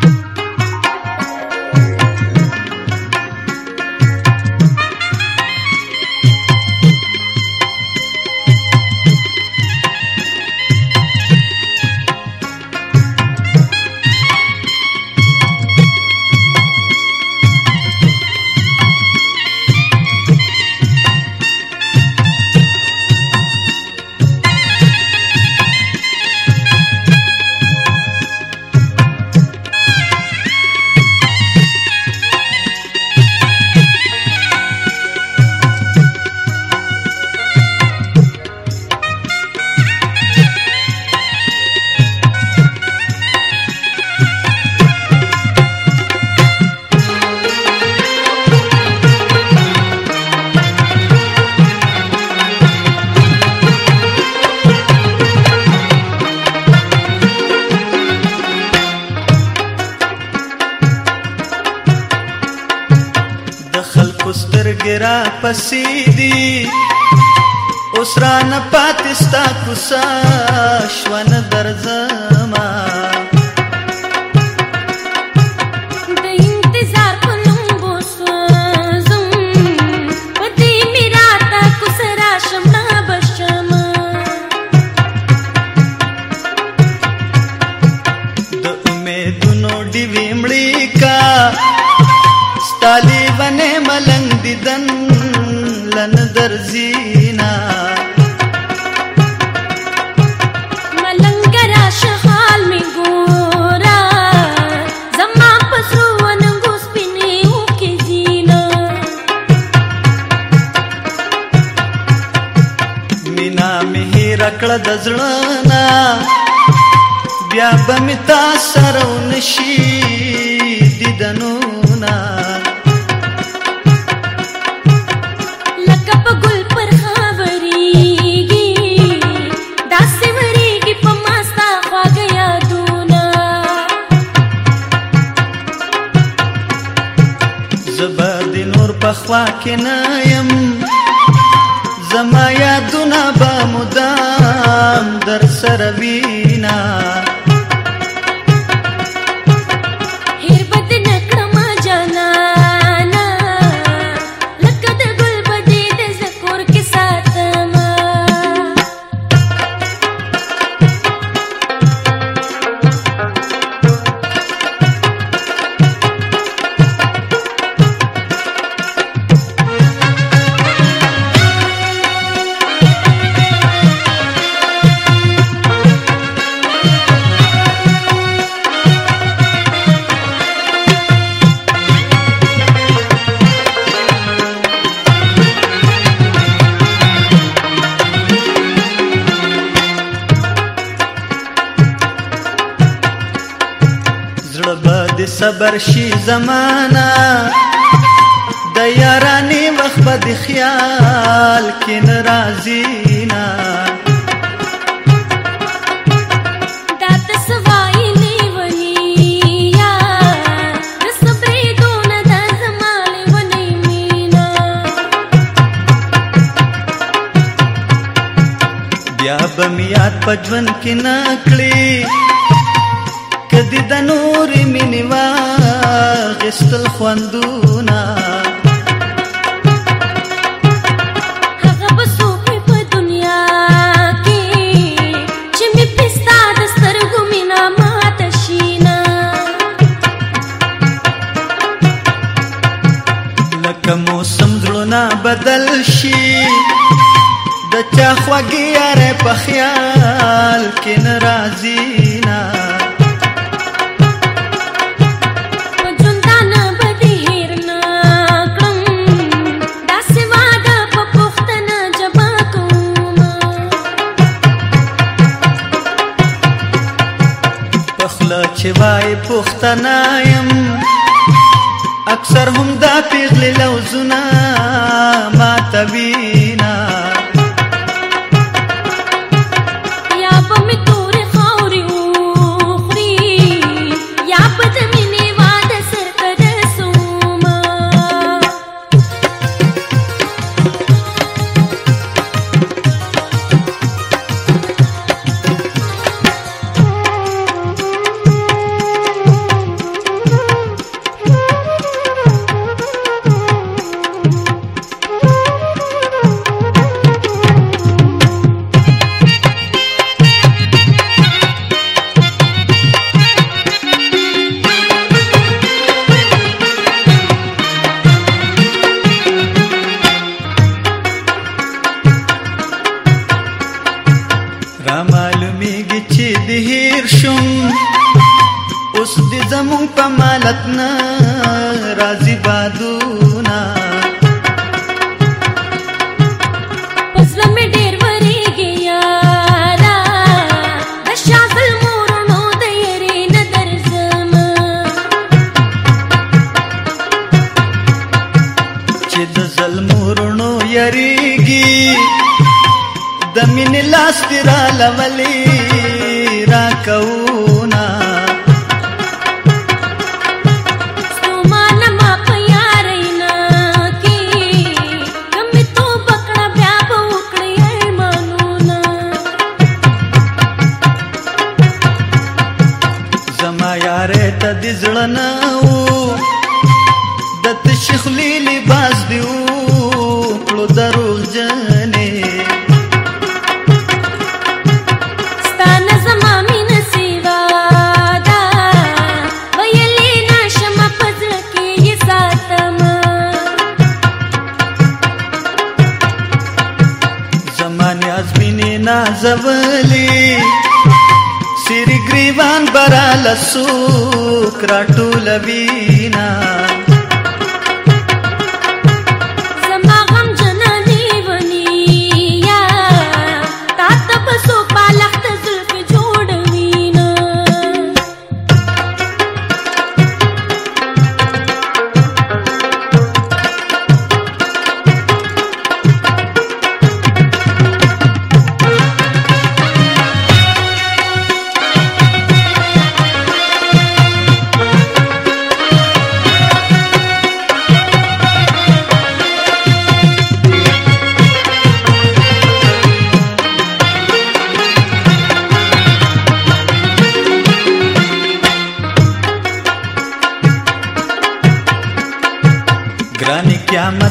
Thank you. ګرا پسې دی اوس را نه پاتستا کوسا شونه درځما درزینا ملنګرا شحال می ګورا زما پسرو ونګو سپینی او کې زینا مینا مه رکړه د زړه نا بیا به می تاسو ورو نشي خوا کې نایم زما یادونه به مدام در سره وینا صبر شي زمانہ د یارانې وخت په خیال کې ناراضي نه به میاد پجون کې نکړي کدي د نور مين اخستل خوندونه موسم زړونه بدل شي د چا خوږی یاره په خیال کې ناراضي چې وای پښتنه يم اکثر هم دا پیغلې لوزونه ما تبي زمون په مالت نه راضي بادونا پسلم ډیر وریږي یارا د شاغل مورونو د یری نه درځم چې د ظلمورونو یریږي د مين لاس تیرا لولي را کوو درناو د تشخلی لباس دیو کړو دروغ جنې ستانه زما مين سیوا دا ویلې نشم پزړ کې ساتم زمانه ازمینه نازوه سوک راټولوینا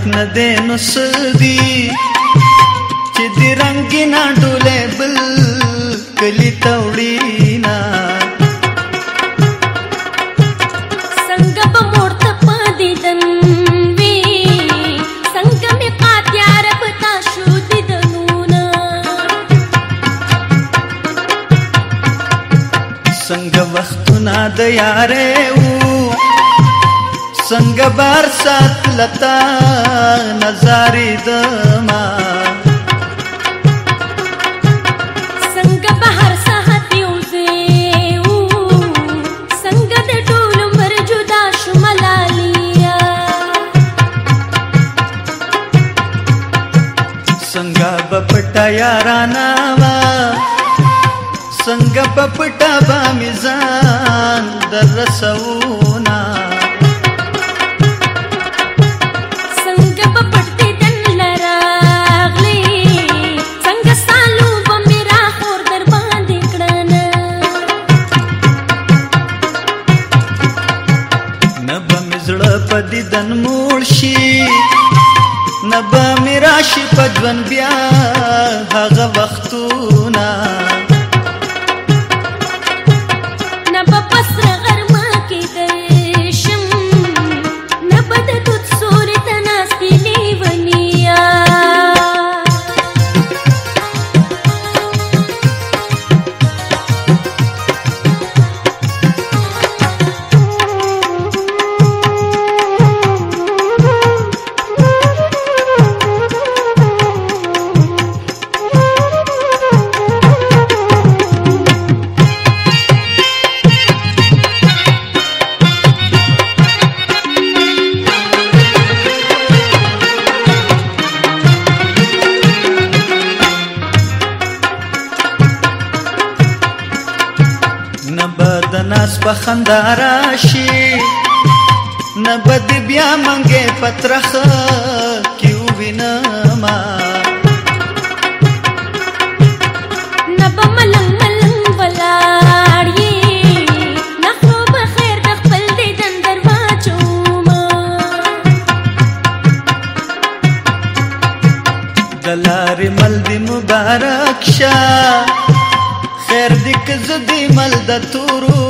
حق نه دی نو سدي چې دی رنگینا ډوله بل کلی توړینا څنګه په مورته پدې دن وی څنګه می قاتیار پتا شو دي دنونا څنګه وختونه د یاره و څنګه بار سات لتا نظارې دما څنګه بهر ساحتي اوسې او څنګه د ټول عمر جدا شملالیا څنګه بپټا یارانا وا څنګه بپټا با میزان در رسو زړه په دیدن موړ شي نبا میراشي په ژوند بیا هغه وختو دارا شي نبد بیا منګه پترخ کیو وینما دلار مل دی مبارک شا خیر دی کز دی مل د تورو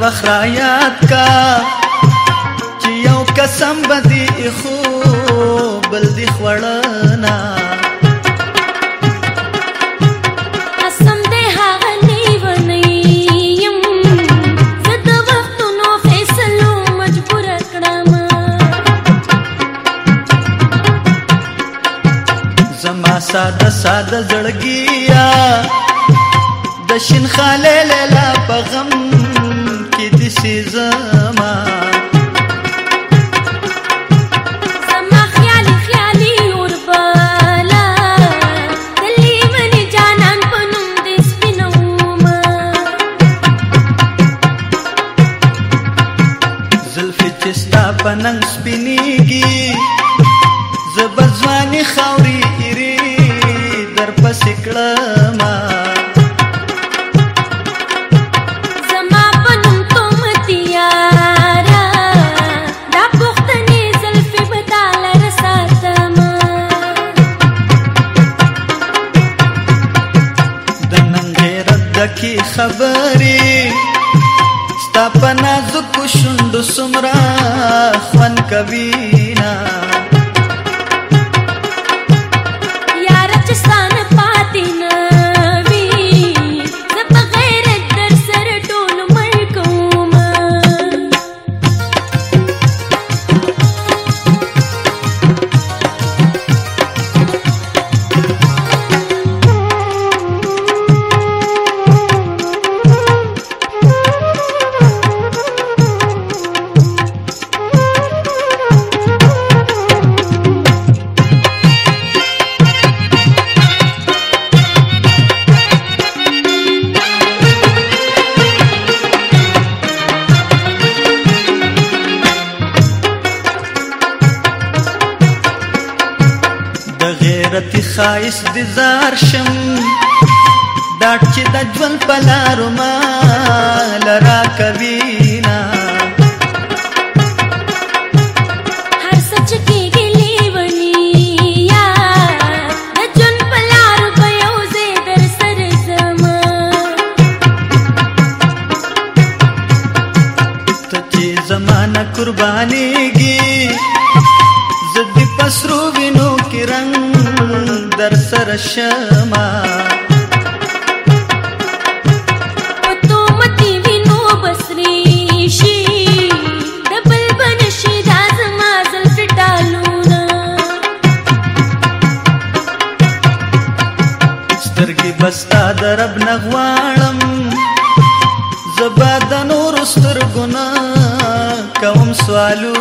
وخرا یاد کا چې یو قسم بدی خو بل دی خړنا زما ساده ساده زړګیا د شین خاله لاله په غم شي زما چستا پننګ سپینیږي زبزوانی خاوري ایری در پسکړه ما ಕವೀನಾ خایس د زار شم دا چې د ژوند په لارو ما لرا شما بستا د رب نغواړم زبا د نور سترګونه کوم سوالو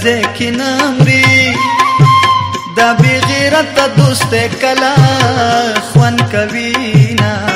پزې کې نمري دا بغیرت دوست کلا خوان کوي نه